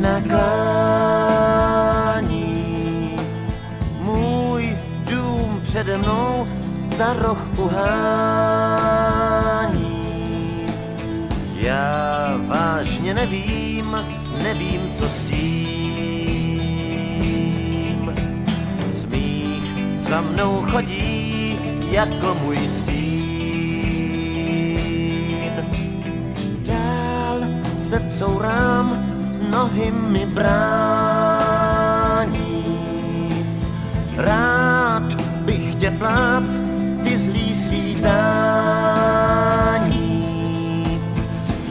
naklání. Můj dům přede mnou za roh uhání. Já vážně nevím, nevím, co s tím. Smích za mnou chodí jako můj stín. Courám, nohy mi brání. Rád bych tě plác, ty zlý svítání.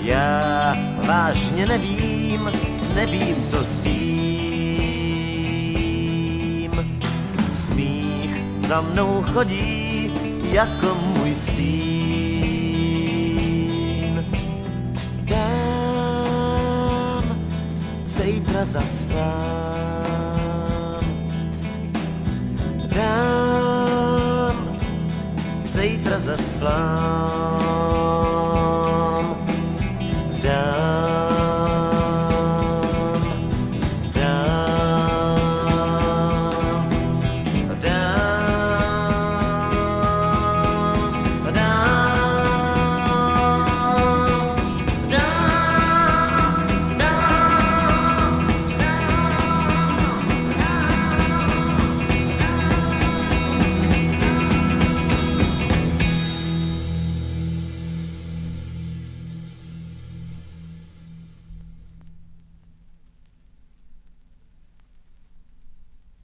Já vážně nevím, nevím, co s tím. Smích za mnou chodí jako můj stín. Zítra zaspám. Dám zítra zaspám.